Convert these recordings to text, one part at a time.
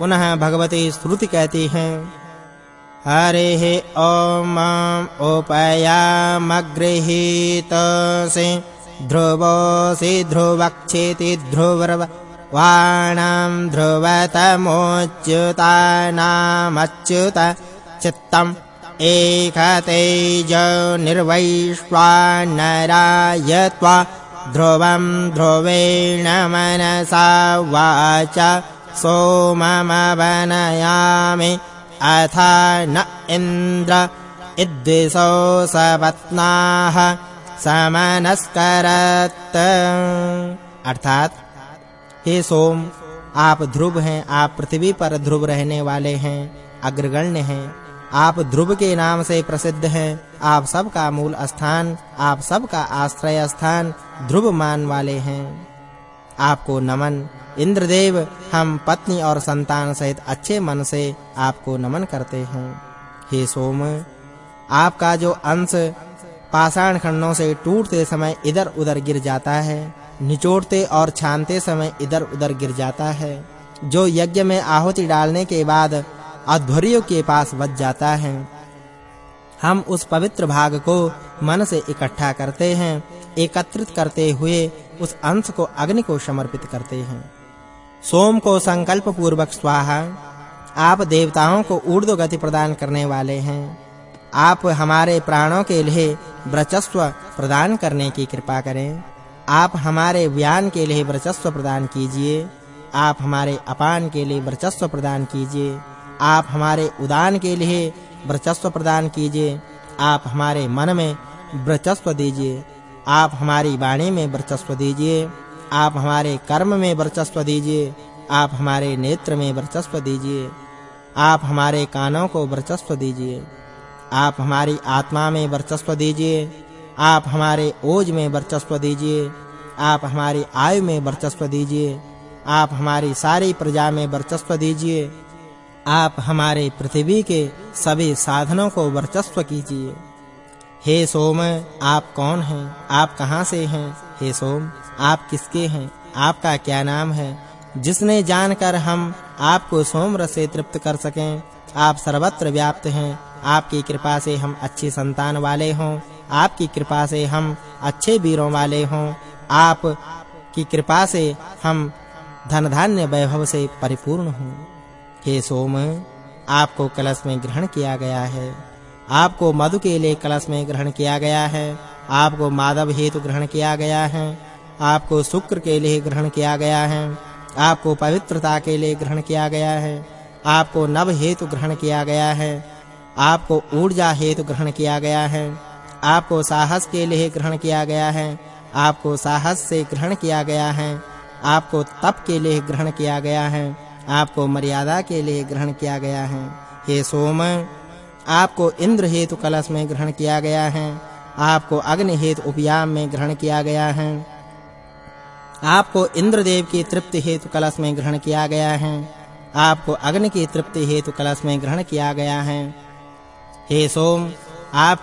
पुनः भगवती श्रुति कहती है। हरे ओम उपयामगृहीत से ध्रुवो से ध्रुवक्षेति ध्रुवरव वाणां ध्रुवतमोच्युतानामच्युत चित्तम् एकतेज निर्वैश्वानराय त्वा ध्रुवं वाच सोममवनयामि अथ न इन्द्र इद्विषो सपत्नाः समनस्करत्। अर्थात, हे सोम, आप ध्रुव हैं, आप पृथ्वी पर ध्रुव रहने वाले हैं, अग्रगण्य हैं। आप ध्रुव के नाम से प्रसिद्ध हैं, आप सबका मूल स्थान, आप सबका आश्रय स्थान ध्रुव मान वाले हैं। आपको नमन इंद्रदेव, हम पत्नी और संतान सहित अच्छे मन से आपको नमन करते हैं। हे सोम, आपका जो अंश पाषाण खंडों से टूटते समय इधर-उधर गिर जाता है, निचोड़ते और छानते समय इधर-उधर गिर जाता है, जो यज्ञ में आहुति डालने के बाद अध्वर्यों के पास बच जाता है। हम उस पवित्र भाग को मन से इकट्ठा करते हैं, एकत्रित करते हुए उस अंश को अग्नि को समर्पित करते हैं। सोम को संकल्प पूर्वक स्वाहा, आप देवताओं को ऊर्ध्व गति प्रदान करने वाले हैं। आप हमारे प्राणों के लिए वर्चस्व प्रदान करने की कृपा करें। आप हमारे व्यान के लिए वर्चस्व प्रदान कीजिए। आप हमारे अपान के लिए वर्चस्व प्रदान कीजिए। आप हमारे उदान के लिए वर्चस्व प्रदान कीजिए। आप हमारे मन में वर्चस्व दीजिए। आप हमारी वाणी में वर्चस्व दीजिए। आप हमारे कर्म में वर्चस्व दीजिए, आप हमारे नेत्र में वर्चस्व दीजिए, आप हमारे कानों को वर्चस्व दीजिए, आप हमारी आत्मा में वर्चस्व दीजिए, आप हमारे ओज में वर्चस्व दीजिए, आप हमारी आयु में वर्चस्व दीजिए, आप हमारी सारी प्रजा में वर्चस्व दीजिए, आप हमारे पृथ्वी के सभी साधनों को वर्चस्व कीजिए। हे सोम, आप कौन हैं? आप कहाँ से हैं? हे सोम आप किसके हैं? आपका क्या नाम है? जिसने जानकर हम आपको सोम रस से तृप्त कर सकें, आप सर्वत्र व्याप्त हैं। आपकी कृपा से हम अच्छी संतान वाले हों। आपकी कृपा से हम अच्छे वीरों वाले हों। आप की कृपा से हम धन धान्य वैभव से परिपूर्ण हों। हे सोम, आपको कलश में ग्रहण किया गया है। आपको मधु के लिए कलश में ग्रहण किया गया है। आपको माधव हेतु ग्रहण किया गया है। आपको शुक्र के लिए ग्रहण किया गया है आपको पवित्रता के लिए ग्रहण किया गया है आपको नव हेतु ग्रहण किया गया है आपको ऊर्जा हेतु ग्रहण किया गया है आपको साहस के लिए ग्रहण किया गया है आपको साहस से ग्रहण किया गया है आपको तप के लिए ग्रहण किया गया है आपको मर्यादा के लिए ग्रहण किया गया है हे सोम आपको इंद्र हेतु कलश में ग्रहण किया गया है आपको अग्नि हेतु उपयाम में ग्रहण किया गया है आपको इंद्रदेव की तृप्ति हेतु कलश में ग्रहण किया गया है। आपको अग्नि की तृप्ति हेतु कलश में ग्रहण किया गया है। हे सोम, आप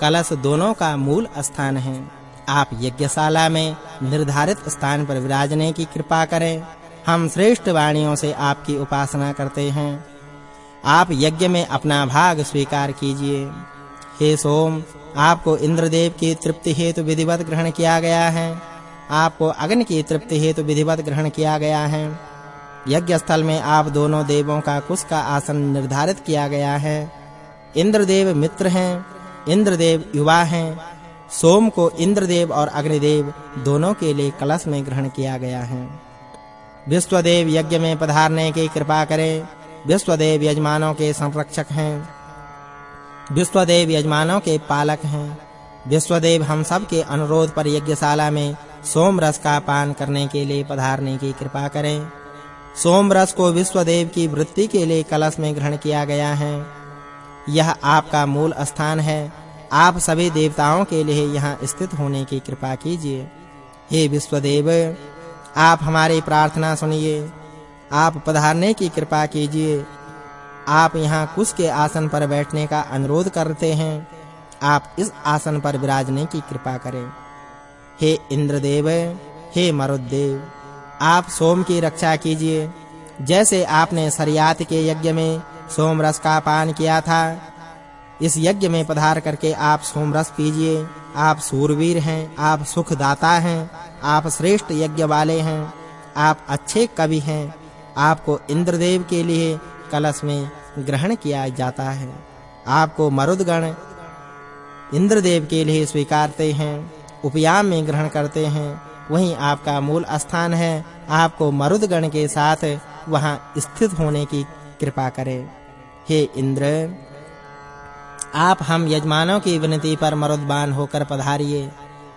कलश दोनों का मूल स्थान है। आप यज्ञशाला में निर्धारित स्थान पर विराजने की कृपा करें। हम श्रेष्ठ वाणियों से आपकी उपासना करते हैं। आप यज्ञ में अपना भाग स्वीकार कीजिए। हे सोम, आपको इंद्रदेव की तृप्ति हेतु विधिवत ग्रहण किया गया है। आपको अग्नि की तृप्ति हेतु विधिवत ग्रहण किया गया है। यज्ञ स्थल में आप दोनों देवों का कुश का आसन निर्धारित किया गया है। इंद्रदेव मित्र हैं, इंद्रदेव युवा हैं, सोम को इंद्रदेव और अग्निदेव दोनों के लिए कलश में ग्रहण किया गया है। विश्वदेव यज्ञ में पधारने की कृपा करें, विश्वदेव यजमानों के संरक्षक हैं। विश्वदेव यजमानों के पालक हैं, विश्वदेव हम सब के अनुरोध पर यज्ञशाला में सोम रस का पान करने के लिए पधारने की कृपा करें। सोम रस को विश्वदेव की वृत्ति के लिए कलश में ग्रहण किया गया है। यह आपका मूल स्थान है। आप सभी देवताओं के लिए यहाँ स्थित होने की कृपा कीजिए। हे विश्वदेव, आप हमारी प्रार्थना सुनिए। आप पधारने की कृपा कीजिए। आप यहाँ कुश के आसन पर बैठने का अनुरोध करते हैं। आप इस आसन पर विराजने की कृपा करें। हे इंद्रदेव, हे मरुदेव आप सोम की रक्षा कीजिए। जैसे आपने सरियात के यज्ञ में सोम रस का पान किया था, इस यज्ञ में पधार करके आप सोम रस पीजिए। आप सूरवीर हैं, आप सुखदाता हैं, आप श्रेष्ठ यज्ञ वाले हैं, आप अच्छे कवि हैं। आपको इंद्रदेव के लिए कलश में ग्रहण किया जाता है। आपको मरुदगण इंद्रदेव के लिए स्वीकारते हैं। उपयाम में ग्रहण करते हैं। वहीं आपका मूल स्थान है। आपको मरुदगण के साथ वहाँ स्थित होने की कृपा करें। हे इंद्र, आप हम यजमानों की विनती पर मरुदबान होकर पधारिए।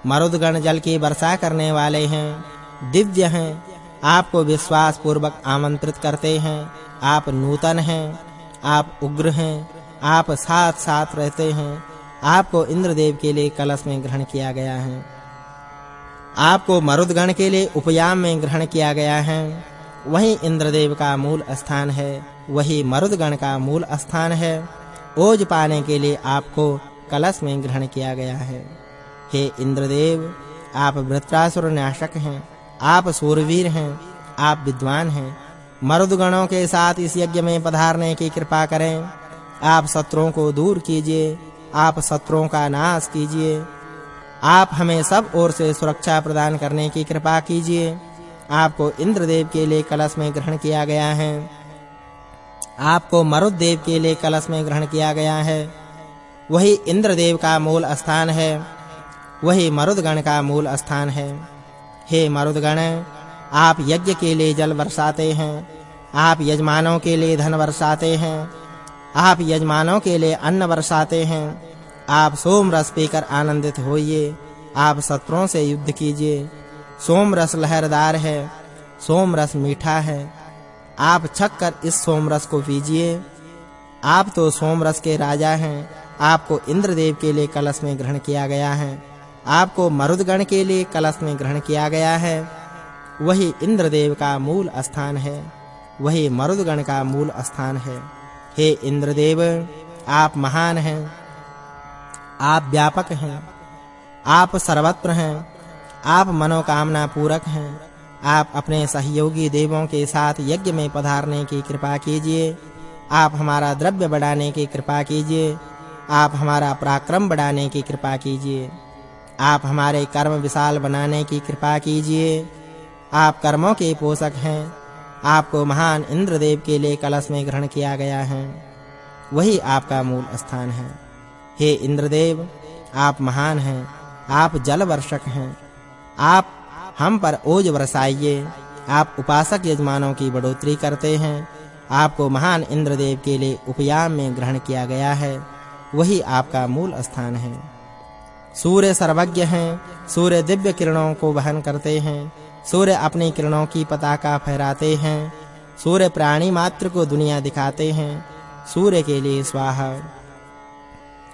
मरुदगण जल की वर्षा करने वाले हैं। दिव्य हैं। आपको विश्वास पूर्वक आमंत्रित करते हैं। आप नूतन हैं। आप उग्र हैं। आप साथ साथ रहते हैं। आपको इंद्रदेव के लिए कलश में ग्रहण किया गया है। आपको मरुदगण के लिए उपयाम में ग्रहण किया गया है। वही इंद्रदेव का मूल स्थान है, वही मरुदगण का मूल स्थान है। ओज पाने के लिए आपको कलश में ग्रहण किया गया है। हे इंद्रदेव, आप वृत्रासुर नाशक हैं, आप सूरवीर हैं, आप विद्वान हैं। मरुदगणों के साथ इस यज्ञ में पधारने की कृपा करें। आप शत्रुओं को दूर कीजिए आप शत्रुओं का नाश कीजिए। आप हमें सब ओर से सुरक्षा प्रदान करने की कृपा कीजिए। आपको इंद्रदेव के लिए कलश में ग्रहण किया गया है। आपको मरुदेव के लिए कलश में ग्रहण किया गया है। वही इंद्रदेव का मूल स्थान है। वही मरुदगण का मूल स्थान है। हे मरुदगण, आप यज्ञ के लिए जल बरसाते हैं। आप यजमानों के लिए धन बरसाते हैं। आप यजमानों के लिए अन्न बरसाते हैं। आप सोम रस पीकर आनंदित होइए। आप शत्रुओं से युद्ध कीजिए। सोम रस लहरदार है। सोम रस मीठा है। आप छक कर इस सोम रस को पीजिए। आप तो सोम रस के राजा हैं। आपको इंद्रदेव के लिए कलश में ग्रहण किया गया है। आपको मरुदगण के लिए कलश में ग्रहण किया गया है। वही इंद्रदेव का मूल स्थान है। वही मरुदगण का मूल स्थान है। हे इंद्रदेव, आप महान हैं। आप व्यापक हैं। आप सर्वत्र हैं। आप मनोकामना पूरक हैं। आप अपने सहयोगी देवों के साथ यज्ञ में पधारने की कृपा कीजिए। आप हमारा द्रव्य बढ़ाने की कृपा कीजिए। आप हमारा पराक्रम बढ़ाने की कृपा कीजिए। आप हमारे कर्म विशाल बनाने की कृपा कीजिए। आप कर्मों के पोषक हैं। आपको महान इंद्रदेव के लिए कलश में ग्रहण किया गया है। वही आपका मूल स्थान है। हे इंद्रदेव, आप महान हैं, आप जल वर्षक हैं। आप हम पर ओज बरसाइए, आप उपासक यजमानों की बढ़ोतरी करते हैं। आपको महान इंद्रदेव के लिए उपयाम में ग्रहण किया गया है। वही आपका मूल स्थान है। सूर्य सर्वज्ञ हैं, सूर्य दिव्य किरणों को वहन करते हैं, सूर्य अपनी किरणों की पताका फहराते हैं, सूर्य प्राणी मात्र को दुनिया दिखाते हैं, सूर्य के लिए स्वाहा।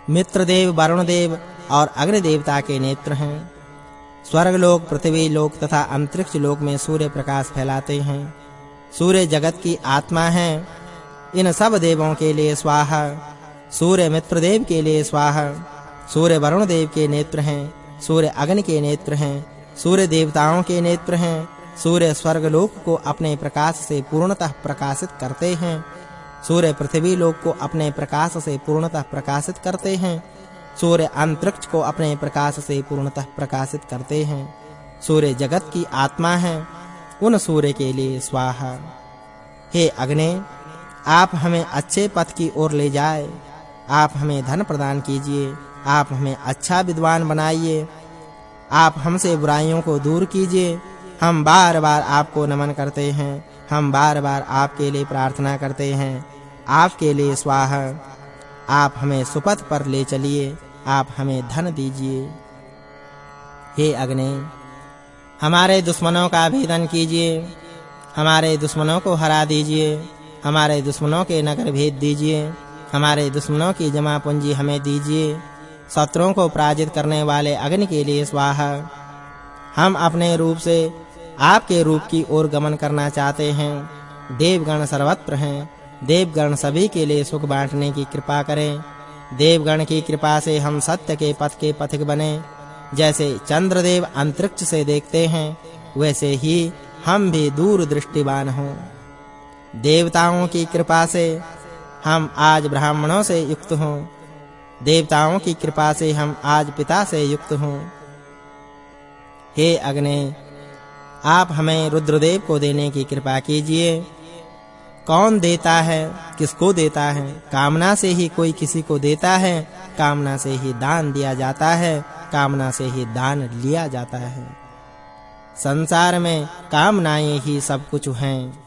मित्रदेव, वरुणदेव और अग्नि देवता के नेत्र हैं। स्वर्ग लोक पृथ्वी लोक तथा अंतरिक्ष लोक में सूर्य प्रकाश फैलाते हैं। सूर्य जगत की आत्मा है। इन सब देवों के लिए स्वाहा। सूर्य मित्रदेव के लिए स्वाहा। सूर्य वरुण देव के नेत्र हैं, सूर्य अग्नि के नेत्र हैं, सूर्य देवताओं के नेत्र हैं, सूर्य स्वर्ग लोक को अपने प्रकाश से पूर्णतः प्रकाशित करते हैं, सूर्य पृथ्वी लोक को अपने प्रकाश से पूर्णतः प्रकाशित करते हैं, सूर्य अंतरिक्ष को अपने प्रकाश से पूर्णतः प्रकाशित करते हैं, सूर्य जगत की आत्मा है, उन सूर्य के लिए स्वाहा। हे अग्नि, आप हमें अच्छे पथ की ओर ले जाए, आप हमें धन प्रदान कीजिए आप हमें अच्छा विद्वान बनाइए। आप हमसे बुराइयों को दूर कीजिए। हम बार-बार आपको नमन करते हैं। हम बार-बार आपके लिए प्रार्थना करते हैं। आपके लिए स्वाहा। आप हमें सुपथ पर ले चलिए। आप हमें धन दीजिए। हे अग्नि, हमारे दुश्मनों का भेदन कीजिए। हमारे दुश्मनों को हरा दीजिए। हमारे दुश्मनों के नगर भेद दीजिए। हमारे दुश्मनों की जमा पूंजी हमें दीजिए। शत्रुओं को पराजित करने वाले अग्नि के लिए स्वाहा। हम अपने रूप से आपके रूप की ओर गमन करना चाहते हैं। देवगण सर्वत्र हैं। देवगण सभी के लिए सुख बांटने की कृपा करें। देवगण की कृपा से हम सत्य के पथ के पथिक बने। जैसे चंद्रदेव अंतरिक्ष से देखते हैं, वैसे ही हम भी दूर दृष्टिवान हों। देवताओं की कृपा से हम आज ब्राह्मणों से युक्त हों। देवताओं की कृपा से हम आज पिता से युक्त हों। हे अग्नि, आप हमें रुद्रदेव को देने की कृपा कीजिए। कौन देता है, किसको देता है, कामना से ही कोई किसी को देता है, कामना से ही दान दिया जाता है, कामना से ही दान लिया जाता है। संसार में कामनाएँ ही सब कुछ हैं।